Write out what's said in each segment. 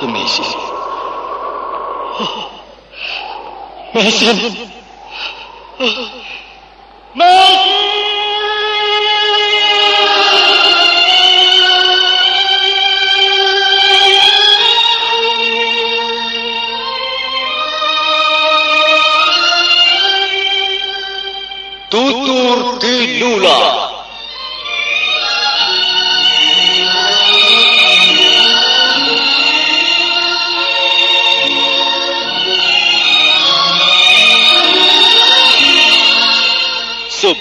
commessi. Mason! Mason! Tutur di Nula.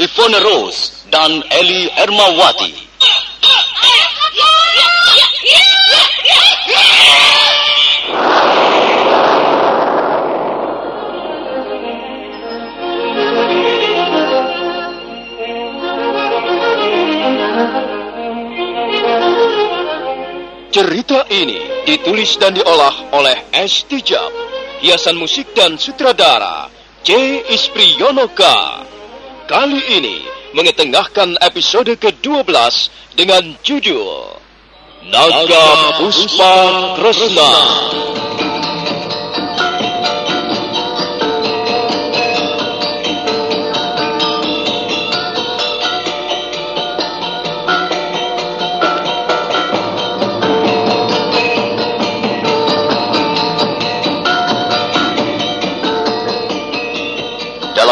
Ivone Rose, dan Eli Ermawati. Cerita ini ditulis dan diolah oleh S. Tijab, hiasan musik dan sutradara C. Ispriyonoka. Kali ini mengetengahkan episode ke-12 dengan judul Naga Puspa Kresna.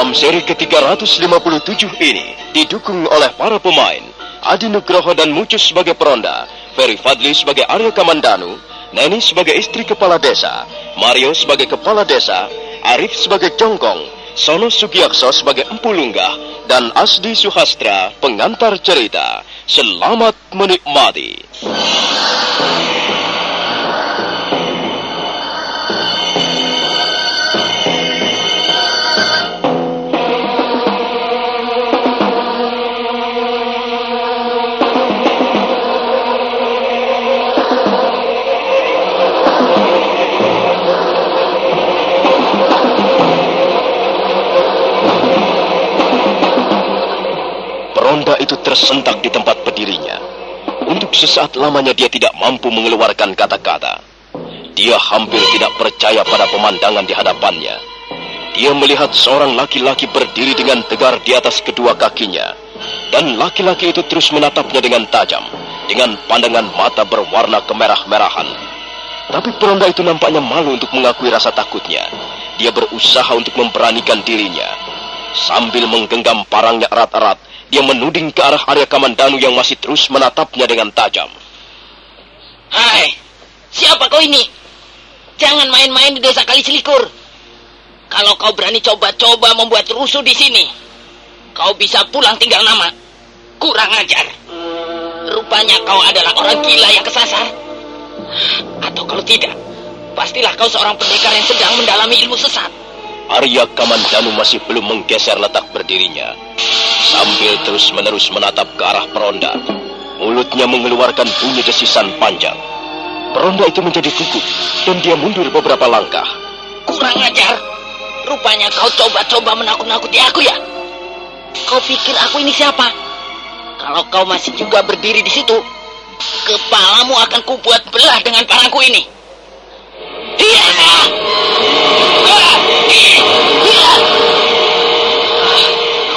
Dalam seri ke-357 ini didukung oleh para pemain Adi Nugroho dan Mucus sebagai peronda, Ferry Fadli sebagai Arya Kamandanu, Neni sebagai istri kepala desa, Mario sebagai kepala desa, Arif sebagai jongkong, Sono Sugiyakso sebagai empu lunggah, dan Asdi Suhastra pengantar cerita. Selamat menikmati. Tersentak di tempat berdirinya. Untuk sesaat lamanya dia tidak mampu mengeluarkan kata-kata. Dia hampir tidak percaya pada pemandangan di hadapannya. Dia melihat seorang laki-laki berdiri dengan tegar di atas kedua kakinya. Dan laki-laki itu terus menatapnya dengan tajam. Dengan pandangan mata berwarna kemerah-merahan. Tapi peronda itu nampaknya malu untuk mengakui rasa takutnya. Dia berusaha untuk memberanikan dirinya. Sambil menggenggam parangnya erat-erat, dia menuding ke arah Arya Kamandanu yang masih terus menatapnya dengan tajam. Hai, siapa kau ini? Jangan main-main di desa Kali Selikur. Kalau kau berani coba-coba membuat rusuh di sini, kau bisa pulang tinggal nama. Kurang ajar. Rupanya kau adalah orang gila yang kesasar. Atau kalau tidak, pastilah kau seorang pendekar yang sedang mendalami ilmu sesat. Arya Kamandanu masih belum menggeser letak berdirinya. Sambil terus-menerus menatap ke arah peronda. Mulutnya mengeluarkan bunyi desisan panjang. Peronda itu menjadi gugup dan dia mundur beberapa langkah. Kurang ajar. Rupanya kau coba-coba menakut-nakuti aku ya? Kau pikir aku ini siapa? Kalau kau masih juga berdiri di situ, Kepalamu akan kubuat belah dengan parangku ini. Iya.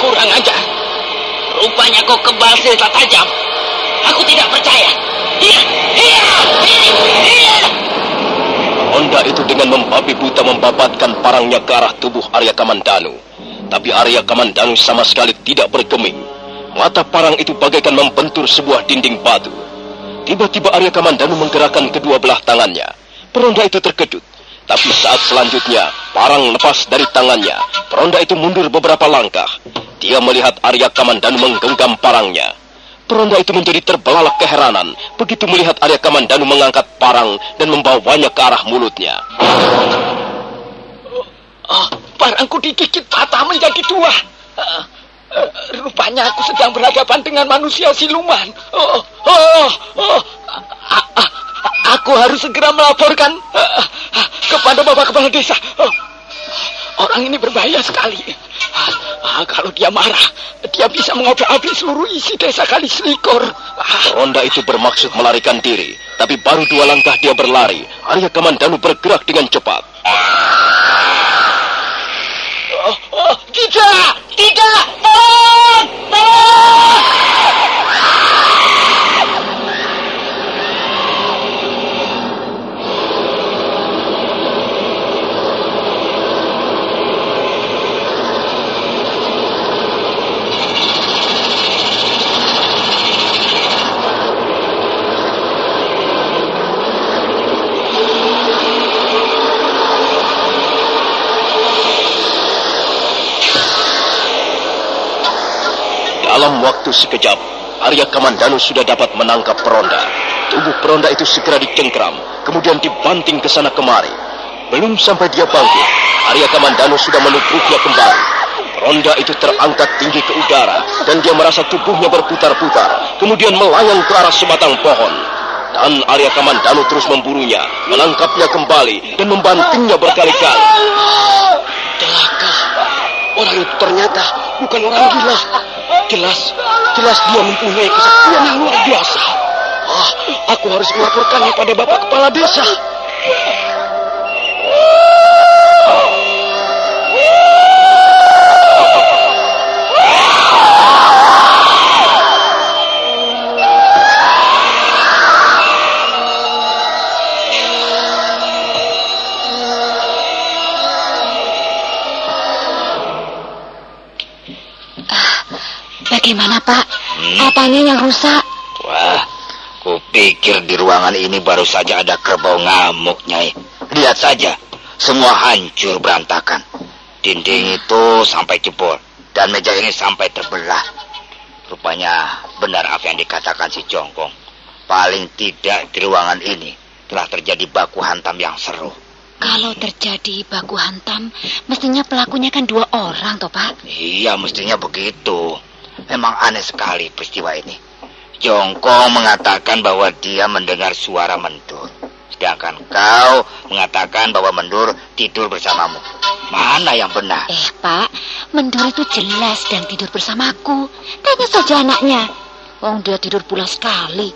Kurang ajar. Rupanya kau kebal senjata tajam. Aku tidak percaya. Iya, iya, iya. Honda itu dengan membabi buta membabatkan parangnya ke arah tubuh Arya Kamandanu. Tapi Arya Kamandanu sama sekali tidak bergeming. Mata parang itu bagaikan membentur sebuah dinding batu. Tiba-tiba Arya Kamandanu menggerakkan kedua belah tangannya. Peronda itu terkejut. Tapi saat selanjutnya, parang lepas dari tangannya. Peronda itu mundur beberapa langkah. Dia melihat Arya Kamandanu menggenggam parangnya. Peronda itu menjadi terbelalak keheranan begitu melihat Arya Kamandanu mengangkat parang dan membawanya ke arah mulutnya. Oh, parangku digigit patah menjadi dua. Uh, uh, rupanya aku sedang berhadapan dengan manusia siluman. Oh, oh, oh, uh, aku harus segera melaporkan uh, kepada bapak kepala desa. Orang ini berbahaya sekali. Ah, kalau dia marah, dia bisa mengobrak-abrik seluruh isi desa kali selikur. Ah, Ronda itu bermaksud melarikan diri, tapi baru dua langkah dia berlari. Arya Kamandanu bergerak dengan cepat. oh, oh, tidak, tidak, tolong, tolong. Dalam waktu sekejap, Arya Kamandanu sudah dapat menangkap Peronda. Tubuh Peronda itu segera dicengkram, kemudian dibanting ke sana kemari. Belum sampai dia bangkit, Arya Kamandanu sudah menubruknya kembali. Peronda itu terangkat tinggi ke udara, dan dia merasa tubuhnya berputar-putar, kemudian melayang ke arah sebatang pohon. Dan Arya Kamandanu terus memburunya, menangkapnya kembali, dan membantingnya berkali-kali. Celaka. Orang itu ternyata bukan orang gila. Jelas, jelas dia mempunyai kesaktian yang luar biasa. Ah, aku harus melaporkannya pada Bapak Kepala Desa. Bagaimana, Pak? Apanya yang rusak? Wah, kupikir di ruangan ini baru saja ada kerbau ngamuk, Nyai. Lihat saja, semua hancur berantakan. Dinding itu sampai jebol, dan meja ini sampai terbelah. Rupanya benar apa yang dikatakan si Jongkong. Paling tidak di ruangan ini telah terjadi baku hantam yang seru. Kalau terjadi baku hantam, mestinya pelakunya kan dua orang, toh, Pak? Iya, mestinya begitu. Memang aneh sekali peristiwa ini. Jongkong mengatakan bahwa dia mendengar suara mendur. Sedangkan kau mengatakan bahwa mendur tidur bersamamu. Mana yang benar? Eh, Pak, Mendur itu jelas dan tidur bersamaku. Tanya saja anaknya. Wong dia tidur pula sekali.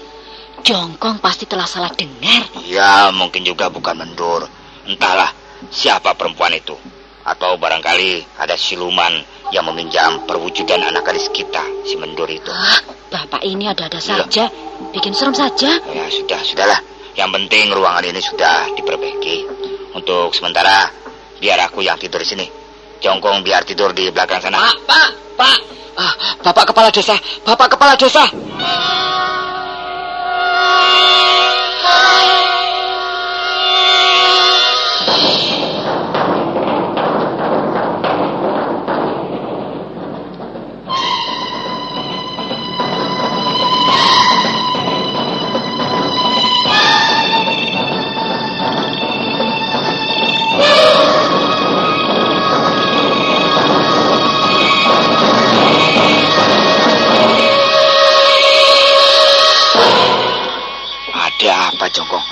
Jongkong pasti telah salah dengar. Ya, mungkin juga bukan mendur. Entahlah siapa perempuan itu. Atau barangkali ada siluman yang meminjam perwujudan anak gadis kita, si mendur itu. Ah, Bapak ini ada-ada saja. Bikin serem saja. Ya, sudah, sudahlah. Yang penting ruangan ini sudah diperbaiki. Untuk sementara, biar aku yang tidur di sini. Jongkong biar tidur di belakang sana. Pak, Pak, Pak. Ah, Bapak Kepala Desa, Bapak Kepala Desa.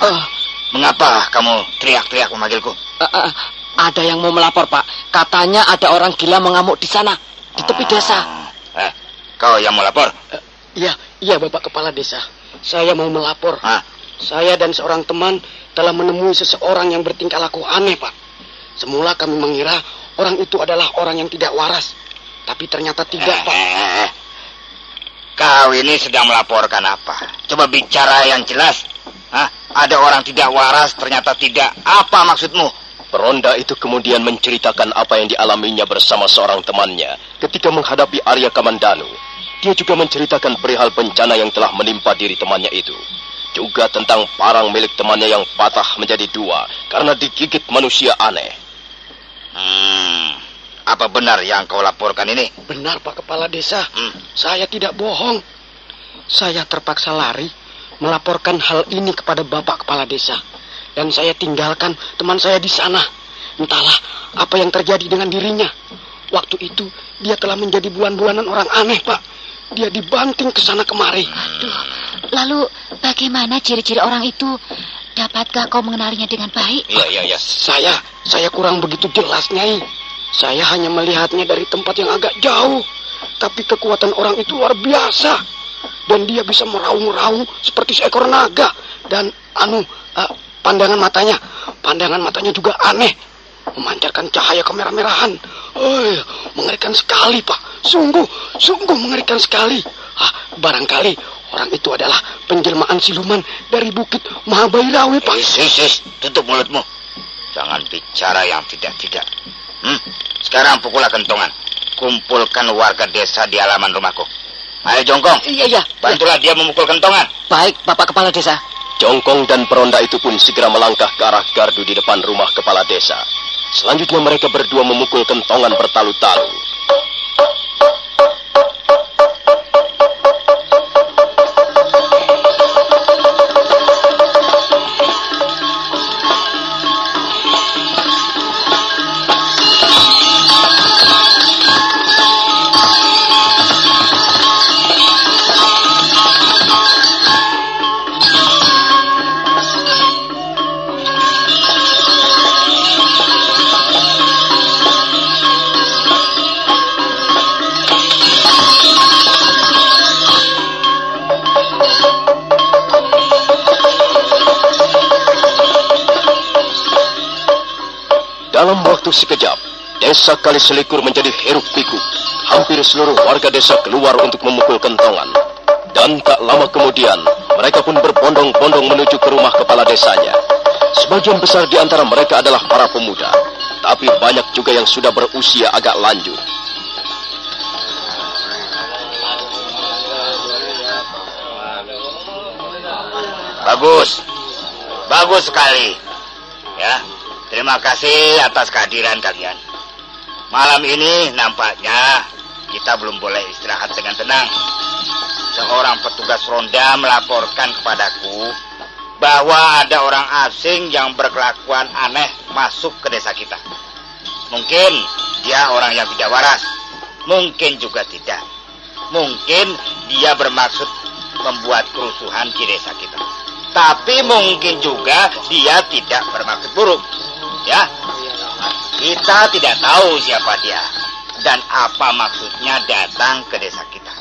Ah, Mengapa kamu teriak-teriak memanggilku? ah, ah, ada yang mau melapor, Pak. Katanya ada orang gila mengamuk di sana, di tepi desa. Eh, kau yang melapor? Iya, iya Bapak Kepala Desa. Saya mau melapor. Hah? Saya dan seorang teman telah menemui seseorang yang bertingkah laku aneh, Pak. Semula kami mengira orang itu adalah orang yang tidak waras. Tapi ternyata tidak, Pak. Eh, Kau ini sedang melaporkan apa? Coba bicara yang jelas. Hah? Ada orang tidak waras, ternyata tidak. Apa maksudmu? Peronda itu kemudian menceritakan apa yang dialaminya bersama seorang temannya ketika menghadapi Arya Kamandanu. Dia juga menceritakan perihal bencana yang telah menimpa diri temannya itu. Juga tentang parang milik temannya yang patah menjadi dua karena digigit manusia aneh. Hmm, apa benar yang kau laporkan ini? Benar, Pak Kepala Desa. Hmm. Saya tidak bohong. Saya terpaksa lari melaporkan hal ini kepada Bapak Kepala Desa. Dan saya tinggalkan teman saya di sana. Entahlah apa yang terjadi dengan dirinya. Waktu itu dia telah menjadi bulan-bulanan orang aneh, Pak. Dia dibanting ke sana kemari. Aduh, lalu bagaimana ciri-ciri orang itu? Dapatkah kau mengenalinya dengan baik? Iya, iya, iya. Saya, saya kurang begitu jelas, Nyai. Saya hanya melihatnya dari tempat yang agak jauh. Tapi kekuatan orang itu luar biasa. Dan dia bisa meraung-raung seperti seekor naga. Dan anu, eh, pandangan matanya, pandangan matanya juga aneh. Memancarkan cahaya kemerah-merahan. Oh, mengerikan sekali, Pak. Sungguh, sungguh mengerikan sekali. Ah, barangkali orang itu adalah penjelmaan siluman dari Bukit Mahabairawi, Pak. Sis, sis, tutup mulutmu. Jangan bicara yang tidak-tidak. Hmm? Sekarang pukullah kentongan. Kumpulkan warga desa di halaman rumahku. Ayo Jongkong, Iya, iya. bantulah dia memukul kentongan. Baik, Bapak Kepala Desa. Jongkong dan peronda itu pun segera melangkah ke arah gardu di depan rumah kepala desa. Selanjutnya mereka berdua memukul kentongan bertalu-talu. Desa Kaliselikur menjadi hiruk pikuk. Hampir seluruh warga desa keluar untuk memukul kentongan. Dan tak lama kemudian, mereka pun berbondong-bondong menuju ke rumah kepala desanya. Sebagian besar di antara mereka adalah para pemuda, tapi banyak juga yang sudah berusia agak lanjut. Bagus. Bagus sekali. Ya. Terima kasih atas kehadiran kalian. Malam ini nampaknya kita belum boleh istirahat dengan tenang. Seorang petugas ronda melaporkan kepadaku bahwa ada orang asing yang berkelakuan aneh masuk ke desa kita. Mungkin dia orang yang tidak waras. Mungkin juga tidak. Mungkin dia bermaksud membuat kerusuhan di desa kita. Tapi mungkin juga dia tidak bermaksud buruk. Ya, kita tidak tahu siapa dia dan apa maksudnya datang ke desa kita.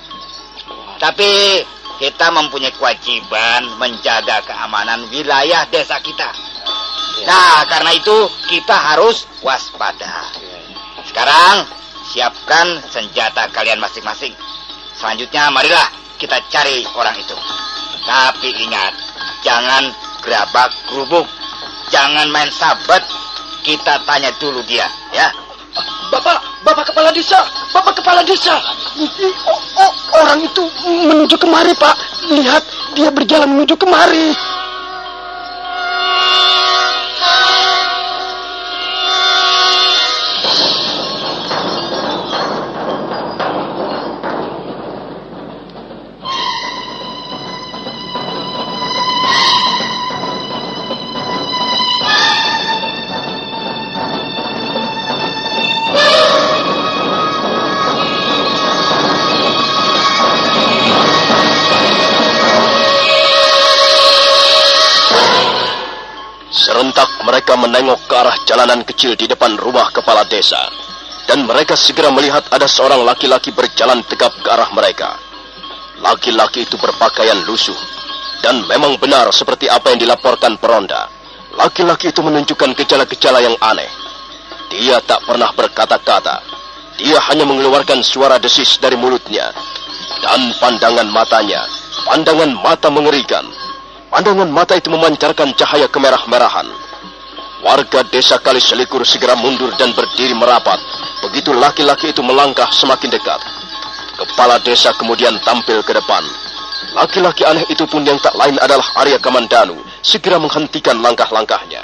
Tapi kita mempunyai kewajiban menjaga keamanan wilayah desa kita. Nah, karena itu kita harus waspada. Sekarang siapkan senjata kalian masing-masing. Selanjutnya marilah kita cari orang itu. Tapi ingat, jangan gerabak gerubuk. Jangan main sabet. Kita tanya dulu dia, ya. Bapak, Bapak Kepala Desa, Bapak Kepala Desa. I- o- o- orang itu menuju kemari, Pak. Lihat, dia berjalan menuju kemari. Serentak mereka menengok ke arah jalanan kecil di depan rumah kepala desa. Dan mereka segera melihat ada seorang laki-laki berjalan tegap ke arah mereka. Laki-laki itu berpakaian lusuh. Dan memang benar seperti apa yang dilaporkan peronda. Laki-laki itu menunjukkan gejala-gejala yang aneh. Dia tak pernah berkata-kata. Dia hanya mengeluarkan suara desis dari mulutnya. Dan pandangan matanya, pandangan mata mengerikan. Pandangan mata itu memancarkan cahaya kemerah-merahan. Warga desa Kali Selikur segera mundur dan berdiri merapat. Begitu laki-laki itu melangkah semakin dekat. Kepala desa kemudian tampil ke depan. Laki-laki aneh itu pun yang tak lain adalah Arya Kamandanu, segera menghentikan langkah-langkahnya.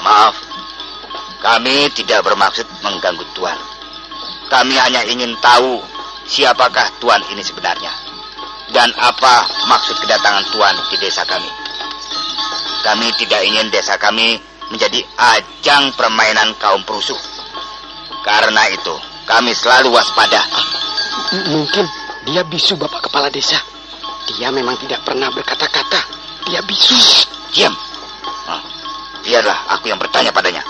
Maaf, kami tidak bermaksud mengganggu Tuan. Kami hanya ingin tahu siapakah Tuan ini sebenarnya. Dan apa maksud kedatangan Tuan di desa kami. Kami tidak ingin desa kami menjadi ajang permainan kaum perusuh. Karena itu, kami selalu waspada. M mungkin dia bisu Bapak Kepala Desa. Dia memang tidak pernah berkata-kata. Dia bisu. Diam. Oh, biarlah aku yang bertanya padanya.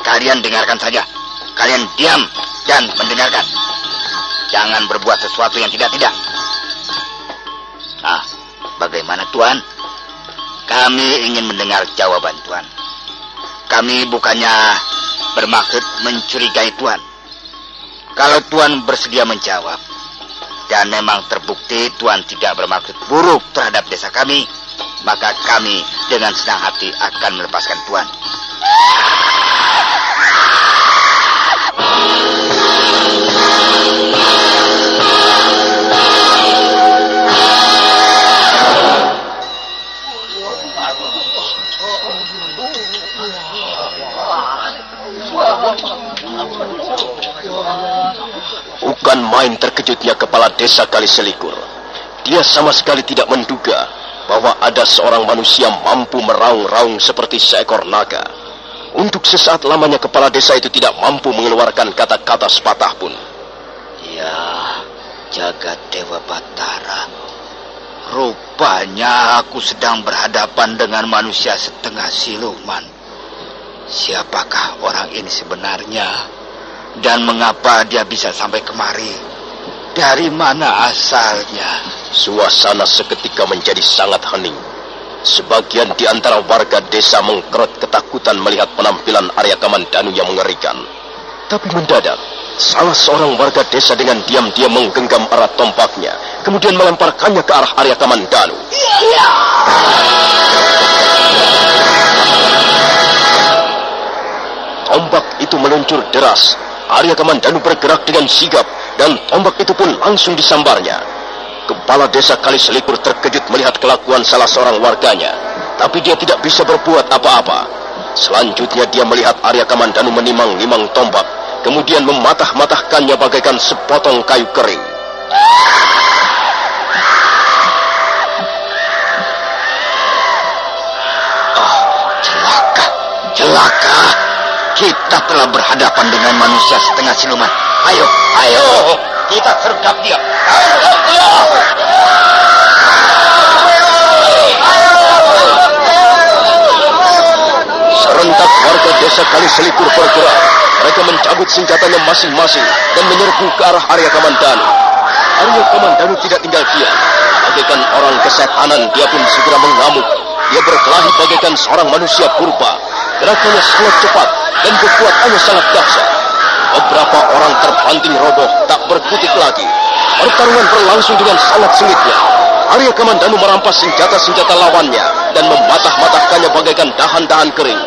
Kalian dengarkan saja. Kalian diam dan mendengarkan. Jangan berbuat sesuatu yang tidak-tidak. Bagaimana Tuan? Kami ingin mendengar jawaban Tuan. Kami bukannya bermaksud mencurigai Tuan. Kalau Tuan bersedia menjawab, dan memang terbukti Tuan tidak bermaksud buruk terhadap desa kami, maka kami dengan senang hati akan melepaskan Tuan. Terkejutnya kepala desa Kali Selikur. Dia sama sekali tidak menduga bahwa ada seorang manusia mampu meraung-raung seperti seekor naga. Untuk sesaat lamanya kepala desa itu tidak mampu mengeluarkan kata-kata sepatah pun. Ya, jagat Dewa Batara. Rupanya aku sedang berhadapan dengan manusia setengah siluman. Siapakah orang ini sebenarnya? Dan mengapa dia bisa sampai kemari? Dari mana asalnya? Suasana seketika menjadi sangat hening. Sebagian di antara warga desa mengkerut ketakutan melihat penampilan Arya Kamandanu yang mengerikan. Tapi mendadak, salah seorang warga desa dengan diam-diam menggenggam erat tompaknya, kemudian melemparkannya ke arah Arya Kamandanu. Tombak itu meluncur deras. Arya Kamandanu bergerak dengan sigap dan tombak itu pun langsung disambarnya. Kepala desa Kali Selikur terkejut melihat kelakuan salah seorang warganya. Tapi dia tidak bisa berbuat apa-apa. Selanjutnya dia melihat Arya Kamandanu menimang-nimang tombak. Kemudian mematah-matahkannya bagaikan sepotong kayu kering. Oh, celaka, celaka. Kita telah berhadapan dengan manusia setengah siluman. Ayo, ayo, kita sergap dia. Sergap dia. Serentak warga desa Kali Selikur bergerak. Mereka mencabut senjatanya masing-masing dan menyerbu ke arah Arya Kamandanu. Arya Kamandanu tidak tinggal diam. Bagaikan orang kesetanan, dia pun segera mengamuk. Dia berkelahi bagaikan seorang manusia purba. Gerakannya sangat cepat dan kekuatannya sangat dahsyat. Beberapa orang terbanting roboh, tak berkutik lagi. Pertarungan berlangsung dengan sangat sengitnya. Arya Kamandanu merampas senjata-senjata lawannya dan mematah-matahkannya bagaikan dahan-dahan kering.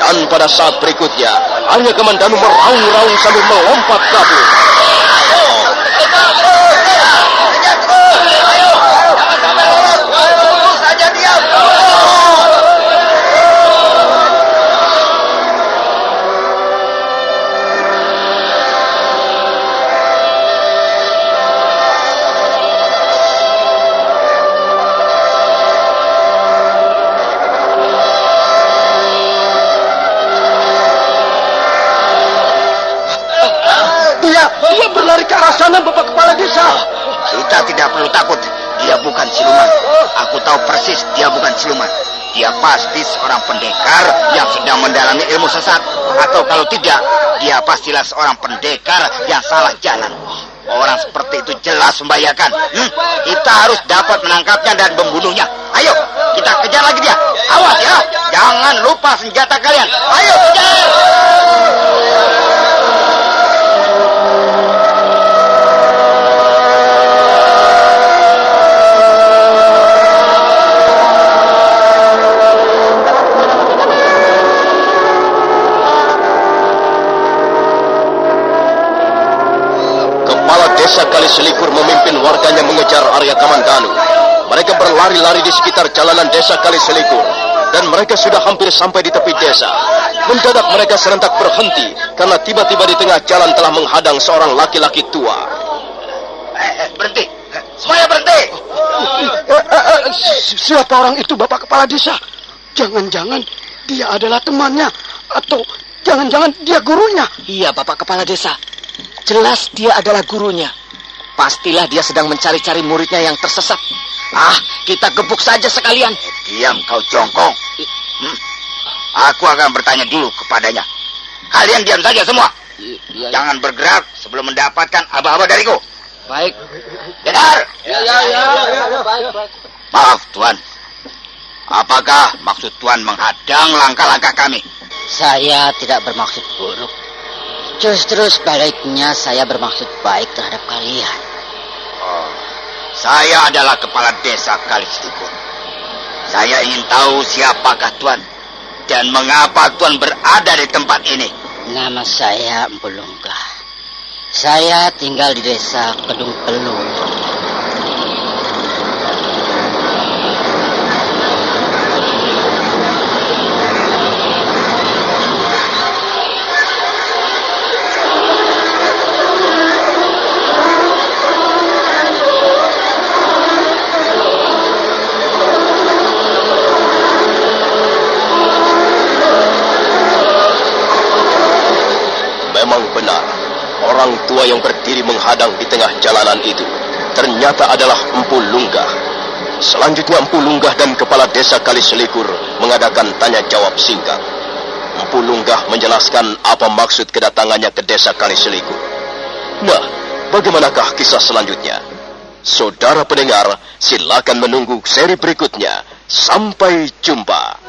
Dan pada saat berikutnya, Arya Kamandanu meraung-raung sambil melompat kabur. Pasti seorang pendekar yang sedang mendalami ilmu sesat. Atau kalau tidak, dia pastilah seorang pendekar yang salah jalan. Orang seperti itu jelas membahayakan. Hmm, kita harus dapat menangkapnya dan membunuhnya. Ayo, kita kejar lagi dia. Awas ya, jangan lupa senjata kalian. Ayo kejar! Mengejar Arya Kamandanu. Mereka berlari-lari di sekitar jalanan desa Kali Selikur. Dan mereka sudah hampir sampai di tepi desa. Mendadak mereka serentak berhenti karena tiba-tiba di tengah jalan telah menghadang seorang laki-laki tua. Eh, eh, berhenti. Semuanya berhenti. Siapa orang itu Bapak Kepala Desa? Jangan-jangan dia adalah temannya. Atau jangan-jangan dia gurunya. Iya Bapak Kepala Desa. Jelas dia adalah gurunya. Pastilah dia sedang mencari-cari muridnya yang tersesat. Ah, kita gebuk saja sekalian. Diam kau jongkong. Hmm. Aku akan bertanya dulu kepadanya. Kalian diam saja semua. Ya, Jangan bergerak sebelum mendapatkan aba-aba dariku. Baik. Dengar? Ya, ya, ya. ya, ya baik, baik. Maaf, Tuan. Apakah maksud Tuan menghadang langkah-langkah kami? Saya tidak bermaksud buruk. Justru sebaliknya saya bermaksud baik terhadap kalian. Oh, saya adalah kepala desa Kalistikun. Saya ingin tahu siapakah Tuan dan mengapa Tuan berada di tempat ini. Nama saya Empulunggah. Saya tinggal di desa Kedung Pelung. Orang tua yang berdiri menghadang di tengah jalanan itu ternyata adalah Empu Lunggah. Selanjutnya Empu Lunggah dan Kepala Desa Kali Selikur mengadakan tanya jawab singkat. Empu Lunggah menjelaskan apa maksud kedatangannya ke Desa Kali Selikur. Nah, bagaimanakah kisah selanjutnya? Saudara pendengar, silakan menunggu seri berikutnya. Sampai jumpa.